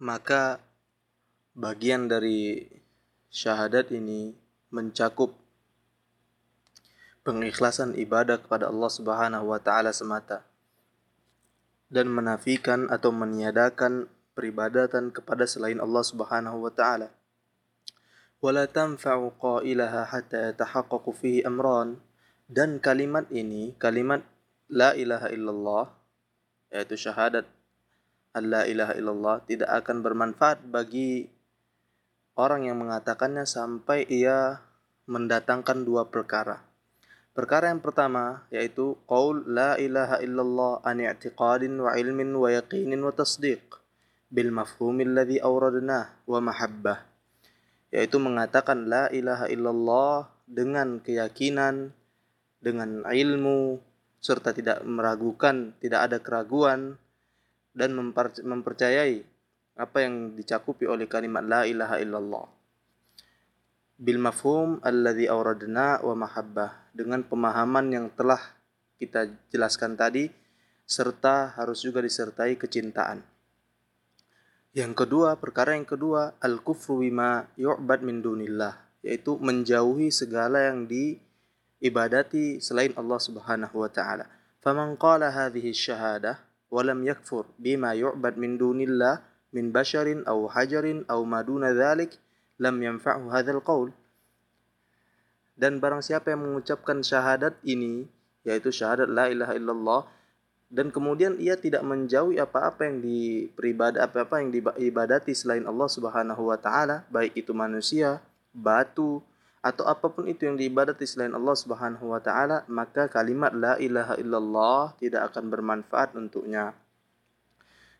maka bagian dari syahadat ini mencakup pengikhlasan ibadah kepada Allah Subhanahu wa taala semata dan menafikan atau meniadakan peribadatan kepada selain Allah Subhanahu wa taala. Wala tanfa'u qailaha hatta yatahaqqaqu fihi amran dan kalimat ini kalimat la ilaha illallah yaitu syahadat la ilaha illallah tidak akan bermanfaat bagi orang yang mengatakannya sampai ia mendatangkan dua perkara. Perkara yang pertama yaitu qaul la ilaha illallah an i'tiqadin wa ilmin wa yaqinin wa tasdiq bil mafhum alladhi awradnah wa mahabbah yaitu mengatakan la ilaha illallah dengan keyakinan dengan ilmu serta tidak meragukan tidak ada keraguan dan mempercayai apa yang dicakupi oleh kalimat la ilaha illallah bil mafhum alladhi awradna wa mahabbah dengan pemahaman yang telah kita jelaskan tadi serta harus juga disertai kecintaan. Yang kedua, perkara yang kedua, al-kufru bima yu'bad min dunillah, yaitu menjauhi segala yang diibadati selain Allah Subhanahu wa taala. Faman qala hadhihi syahadah wa lam yakfur bima yu'bad min dunillah min basharin aw hajarin aw maduna dhalik lam yanfa'hu hadzal qaul. Dan barang siapa yang mengucapkan syahadat ini yaitu syahadat la ilaha illallah dan kemudian ia tidak menjauhi apa-apa yang diperibadah apa-apa yang diibadati selain Allah Subhanahu wa taala baik itu manusia, batu atau apa pun itu yang diibadati selain Allah Subhanahu wa taala maka kalimat la ilaha illallah tidak akan bermanfaat untuknya.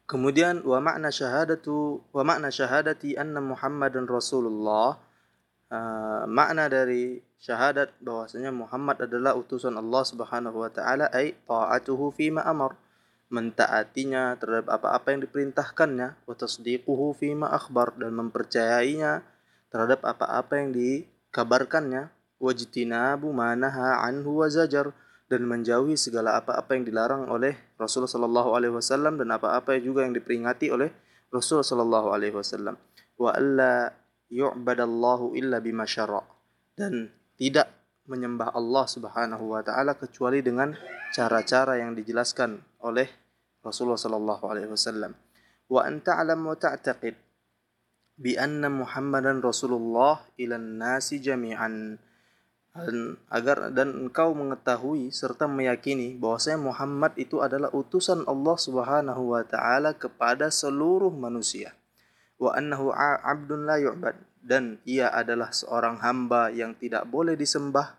Kemudian wa makna syahadatu wa makna syahadati anna Muhammadan Rasulullah uh, makna dari syahadat bahwasanya Muhammad adalah utusan Allah Subhanahu wa taala ai taatuhu ma amar mentaatinya terhadap apa-apa yang diperintahkannya wa tasdiquhu ma akhbar dan mempercayainya terhadap apa-apa yang dikabarkannya wajtinabu manaha anhu wa zajar dan menjauhi segala apa-apa yang dilarang oleh Rasulullah Shallallahu Alaihi Wasallam dan apa-apa juga yang diperingati oleh Rasulullah Shallallahu Alaihi Wasallam. Wa alla yu'badallahu illa bima dan tidak menyembah Allah Subhanahu wa taala kecuali dengan cara-cara yang dijelaskan oleh Rasulullah Shallallahu alaihi wasallam. Wa an ta'lam wa ta'taqid bi anna Muhammadan Rasulullah ila nasi jami'an dan agar dan engkau mengetahui serta meyakini bahwasanya Muhammad itu adalah utusan Allah Subhanahu wa taala kepada seluruh manusia. Wa annahu 'abdun la yu'bad dan ia adalah seorang hamba yang tidak boleh disembah.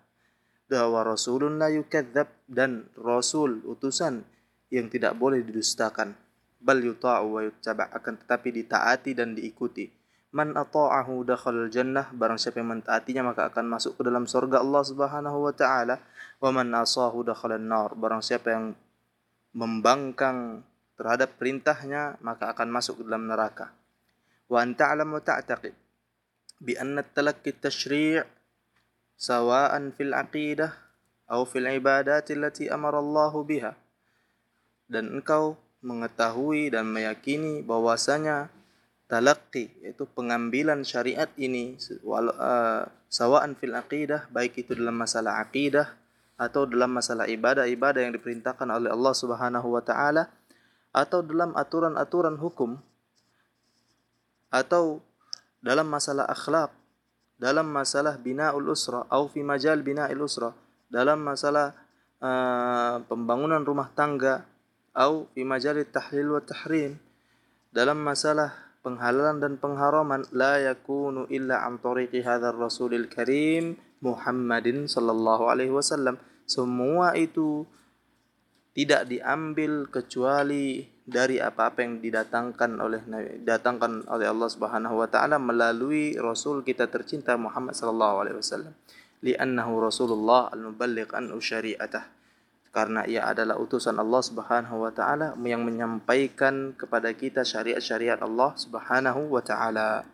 Wa rasulun la yukadzab dan rasul utusan yang tidak boleh didustakan. Bal yuta'u wa yuttaba' akan tetapi ditaati dan diikuti Man ata'ahu dakhala jannah barang siapa yang mentaatinya maka akan masuk ke dalam surga Allah Subhanahu wa taala. Wa man asahu dakhala nar barang siapa yang membangkang terhadap perintahnya maka akan masuk ke dalam neraka. Wa anta alam wa ta'taqid bi anna talaqqi tashri' sawa'an fil aqidah atau fil ibadat allati amara Allah biha. Dan engkau mengetahui dan meyakini bahwasanya talaqi yaitu pengambilan syariat ini uh, sawaan fil aqidah baik itu dalam masalah aqidah atau dalam masalah ibadah-ibadah yang diperintahkan oleh Allah Subhanahu wa taala atau dalam aturan-aturan hukum atau dalam masalah akhlak dalam masalah bina'ul usra atau fi majal bina'il usra dalam masalah uh, pembangunan rumah tangga atau fi majal tahlil wa tahrim dalam masalah penghalalan dan pengharaman la yakunu illa an tariqi hadzal rasulil karim Muhammadin sallallahu alaihi wasallam. Semua itu tidak diambil kecuali dari apa-apa yang didatangkan oleh datangkan oleh Allah Subhanahu wa taala melalui rasul kita tercinta Muhammad sallallahu alaihi wasallam. Li'annahu rasulullah al-muballigh an syari'atah karena ia adalah utusan Allah Subhanahu wa taala yang menyampaikan kepada kita syariat-syariat Allah Subhanahu wa taala.